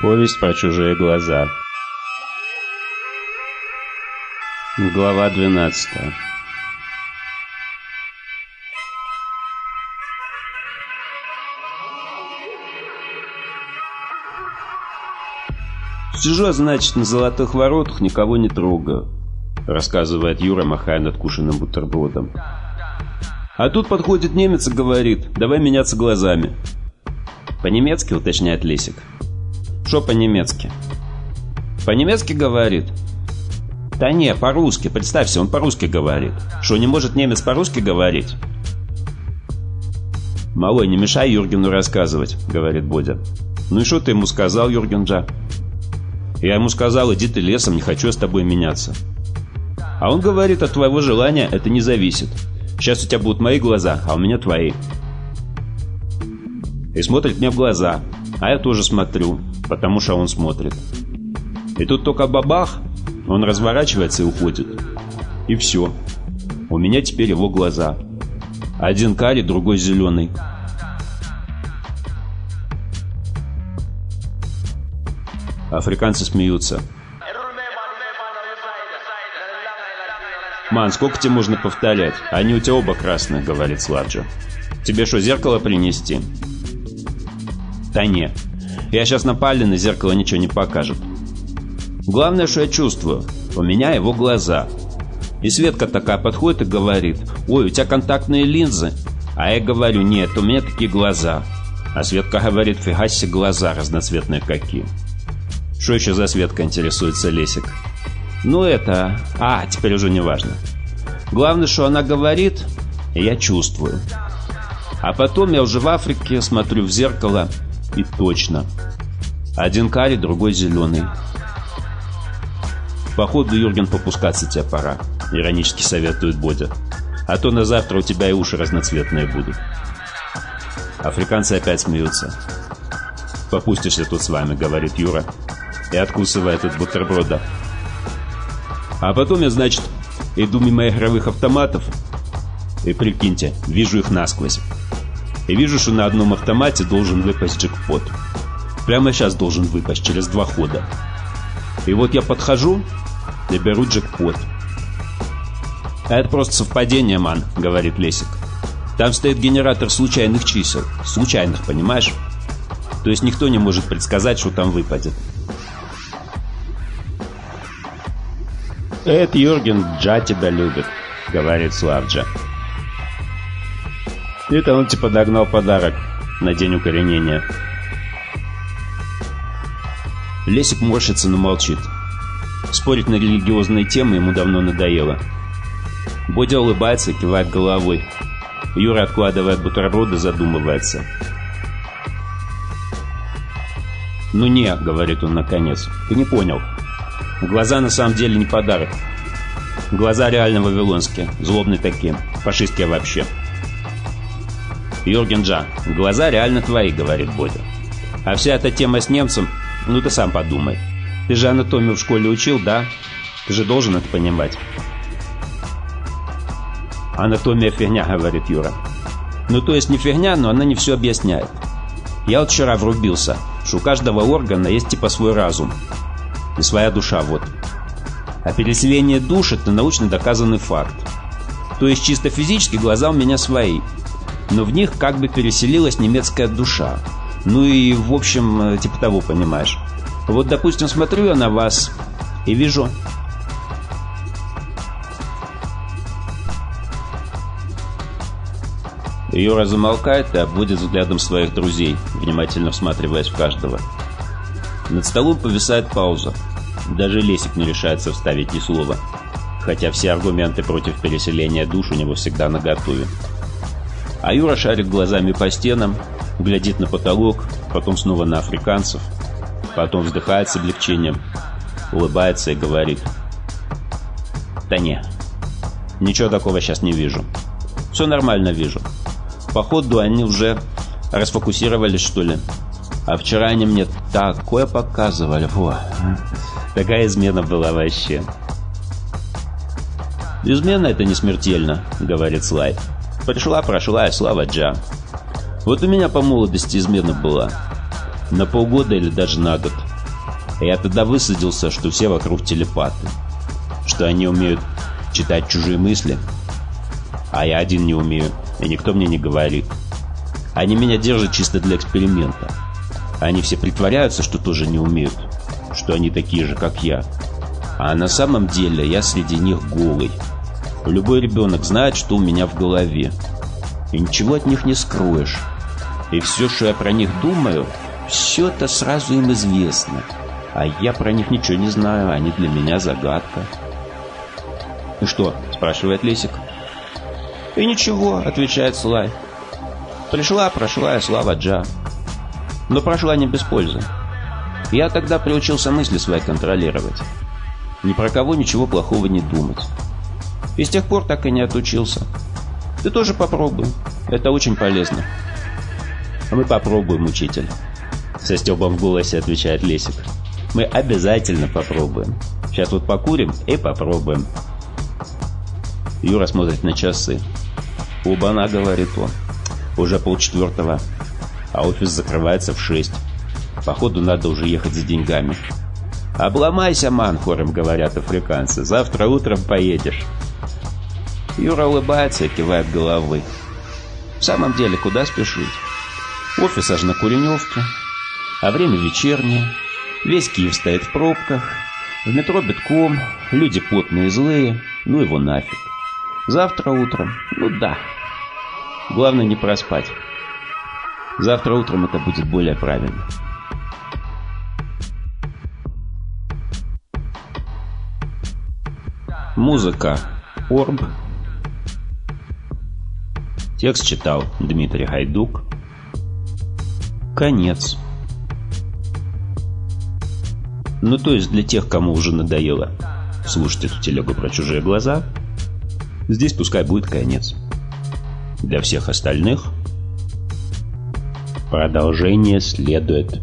Повесть про чужие глаза. Глава 12. Сижу, значит, на золотых воротах, никого не трогаю, рассказывает Юра, махая надкушенным бутербродом. А тут подходит немец и говорит, давай меняться глазами. По-немецки уточняет Лесик. Что по-немецки? По-немецки говорит. Да не, по-русски, представься, он по-русски говорит. Что, не может немец по-русски говорить? «Малой, не мешай Юргену рассказывать», — говорит Бодя. «Ну и что ты ему сказал, Юргенджа?» «Я ему сказал, иди ты лесом, не хочу с тобой меняться». А он говорит, от твоего желания это не зависит. Сейчас у тебя будут мои глаза, а у меня твои. И смотрит мне в глаза, а я тоже смотрю потому что он смотрит. И тут только бабах, он разворачивается и уходит. И все. У меня теперь его глаза. Один карий, другой зеленый. Африканцы смеются. «Ман, сколько тебе можно повторять? Они у тебя оба красные», — говорит Сладжо. «Тебе что, зеркало принести?» «Да не, я сейчас напали, на зеркало ничего не покажет. Главное, что я чувствую. У меня его глаза. И Светка такая подходит и говорит, «Ой, у тебя контактные линзы». А я говорю, «Нет, у меня такие глаза». А Светка говорит, «Фига себе глаза разноцветные какие». Что еще за Светка, интересуется Лесик? Ну это... А, теперь уже не важно. Главное, что она говорит, я чувствую. А потом я уже в Африке смотрю в зеркало и точно. Один карий, другой зеленый. Походу, Юрген, попускаться тебе пора, иронически советует Бодя. А то на завтра у тебя и уши разноцветные будут. Африканцы опять смеются. «Попустишься тут с вами», — говорит Юра, и откусывает от бутерброда. А потом я, значит, иду мимо игровых автоматов, и прикиньте, вижу их насквозь и вижу, что на одном автомате должен выпасть джекпот. Прямо сейчас должен выпасть, через два хода. И вот я подхожу и беру джекпот. А это просто совпадение, ман, говорит Лесик. Там стоит генератор случайных чисел. Случайных, понимаешь? То есть никто не может предсказать, что там выпадет. «Эд Юрген Джа тебя любит», — говорит Славджа. Это он типа догнал подарок на день укоренения. Лесик морщится, но молчит. Спорить на религиозные темы ему давно надоело. Бодя улыбается, кивает головой. Юра откладывает бутерброды, задумывается. «Ну не», — говорит он наконец, — «ты не понял. Глаза на самом деле не подарок. Глаза реально вавилонские, злобные такие, фашистские вообще». «Юрген Джа, глаза реально твои», — говорит Бодя. «А вся эта тема с немцем, ну ты сам подумай. Ты же анатомию в школе учил, да? Ты же должен это понимать». «Анатомия фигня», — говорит Юра. «Ну то есть не фигня, но она не все объясняет. Я вот вчера врубился, что у каждого органа есть типа свой разум. И своя душа, вот. А переселение душ — это научно доказанный факт. То есть чисто физически глаза у меня свои, но в них как бы переселилась немецкая душа. Ну и, в общем, э, типа того, понимаешь. Вот, допустим, смотрю я на вас и вижу... Юра замолкает и обводит взглядом своих друзей, внимательно всматриваясь в каждого. Над столом повисает пауза. Даже Лесик не решается вставить ни слова, хотя все аргументы против переселения душ у него всегда наготове. А Юра шарит глазами по стенам, глядит на потолок, потом снова на африканцев, потом вздыхает с облегчением, улыбается и говорит. «Да не, ничего такого сейчас не вижу. Все нормально вижу. Походу они уже расфокусировались, что ли. А вчера они мне такое показывали. Во, такая измена была вообще». «Измена это не смертельно», — говорит Слайд. Пришла, прошла, и слава Джа. Вот у меня по молодости измена была. На полгода или даже на год. Я тогда высадился, что все вокруг телепаты. Что они умеют читать чужие мысли. А я один не умею, и никто мне не говорит. Они меня держат чисто для эксперимента. Они все притворяются, что тоже не умеют. Что они такие же, как я. А на самом деле я среди них голый. Любой ребенок знает, что у меня в голове. И ничего от них не скроешь. И все, что я про них думаю, все это сразу им известно. А я про них ничего не знаю, они для меня загадка. «И что?» – спрашивает Лесик. «И ничего», – отвечает Слай. «Пришла, прошла и слава Джа. Но прошла не без пользы. Я тогда приучился мысли свои контролировать. Ни про кого ничего плохого не думать. И с тех пор так и не отучился. Ты тоже попробуй. Это очень полезно». «А «Мы попробуем, учитель», — со стебом в голосе отвечает Лесик. Мы обязательно попробуем. Сейчас вот покурим и попробуем. Юра смотрит на часы. «Оба-на», — говорит он. «Уже полчетвертого, а офис закрывается в шесть. Походу, надо уже ехать за деньгами». «Обломайся, ман!» — говорят африканцы. «Завтра утром поедешь». Юра улыбается кивает головой. В самом деле, куда спешить? Офис аж на Куреневке, а время вечернее. Весь Киев стоит в пробках, в метро битком, люди потные и злые, ну его нафиг. Завтра утром, ну да. Главное не проспать. Завтра утром это будет более правильно. Музыка. Орб. Текст читал Дмитрий Гайдук. Конец. Ну, то есть для тех, кому уже надоело слушать эту телегу про чужие глаза, здесь пускай будет конец. Для всех остальных продолжение следует